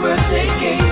overthinking.